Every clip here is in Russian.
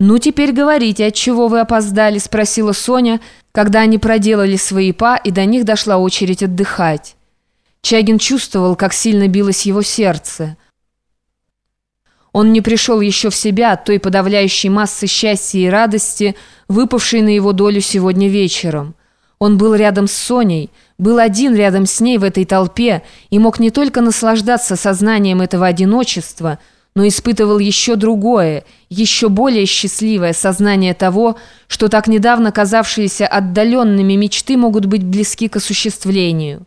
«Ну, теперь говорите, от чего вы опоздали?» – спросила Соня, когда они проделали свои па, и до них дошла очередь отдыхать. Чагин чувствовал, как сильно билось его сердце. Он не пришел еще в себя от той подавляющей массы счастья и радости, выпавшей на его долю сегодня вечером. Он был рядом с Соней, был один рядом с ней в этой толпе и мог не только наслаждаться сознанием этого одиночества – но испытывал еще другое, еще более счастливое сознание того, что так недавно казавшиеся отдаленными мечты могут быть близки к осуществлению.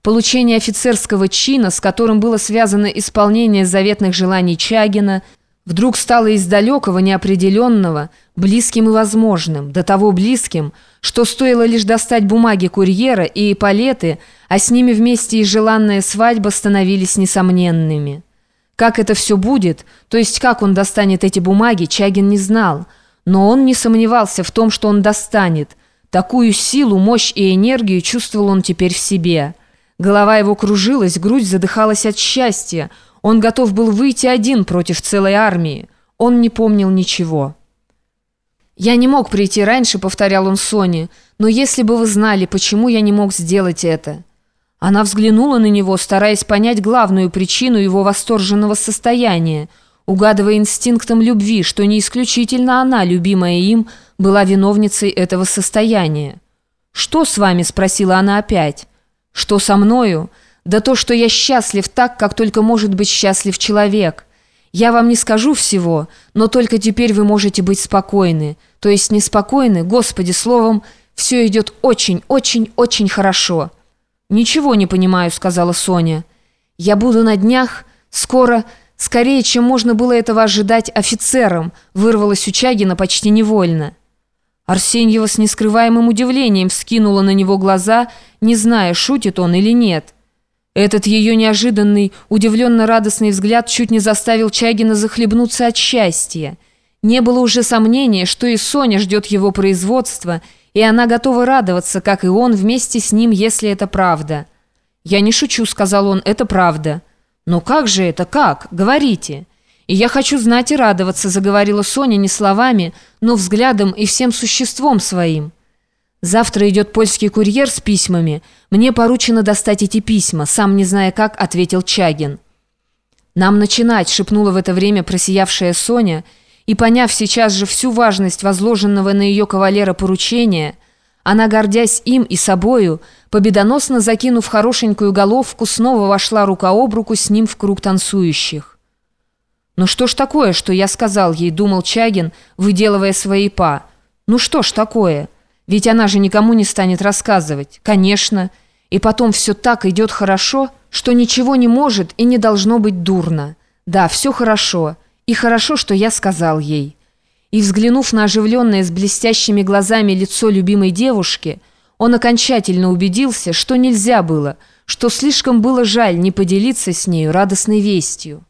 Получение офицерского чина, с которым было связано исполнение заветных желаний Чагина, вдруг стало из далекого, неопределенного, близким и возможным, до того близким, что стоило лишь достать бумаги курьера и эполеты, а с ними вместе и желанная свадьба становились несомненными. Как это все будет, то есть как он достанет эти бумаги, Чагин не знал. Но он не сомневался в том, что он достанет. Такую силу, мощь и энергию чувствовал он теперь в себе. Голова его кружилась, грудь задыхалась от счастья. Он готов был выйти один против целой армии. Он не помнил ничего. «Я не мог прийти раньше», — повторял он Соне, «но если бы вы знали, почему я не мог сделать это». Она взглянула на него, стараясь понять главную причину его восторженного состояния, угадывая инстинктом любви, что не исключительно она, любимая им, была виновницей этого состояния. «Что с вами?» – спросила она опять. «Что со мною? Да то, что я счастлив так, как только может быть счастлив человек. Я вам не скажу всего, но только теперь вы можете быть спокойны. То есть неспокойны, Господи, словом, все идет очень-очень-очень хорошо». «Ничего не понимаю», — сказала Соня. «Я буду на днях, скоро, скорее, чем можно было этого ожидать офицером», вырвалась у Чагина почти невольно. Арсеньева с нескрываемым удивлением вскинула на него глаза, не зная, шутит он или нет. Этот ее неожиданный, удивленно-радостный взгляд чуть не заставил Чагина захлебнуться от счастья. Не было уже сомнения, что и Соня ждет его производства — и она готова радоваться, как и он, вместе с ним, если это правда. «Я не шучу», — сказал он, — «это правда». «Но как же это, как? Говорите». «И я хочу знать и радоваться», — заговорила Соня не словами, но взглядом и всем существом своим. «Завтра идет польский курьер с письмами. Мне поручено достать эти письма», — сам не зная как, ответил Чагин. «Нам начинать», — шепнула в это время просиявшая Соня, — и поняв сейчас же всю важность возложенного на ее кавалера поручения, она, гордясь им и собою, победоносно закинув хорошенькую головку, снова вошла рука об руку с ним в круг танцующих. «Ну что ж такое, что я сказал ей?» — думал Чагин, выделывая свои па. «Ну что ж такое? Ведь она же никому не станет рассказывать. Конечно. И потом все так идет хорошо, что ничего не может и не должно быть дурно. Да, все хорошо». И хорошо, что я сказал ей. И взглянув на оживленное с блестящими глазами лицо любимой девушки, он окончательно убедился, что нельзя было, что слишком было жаль не поделиться с нею радостной вестью.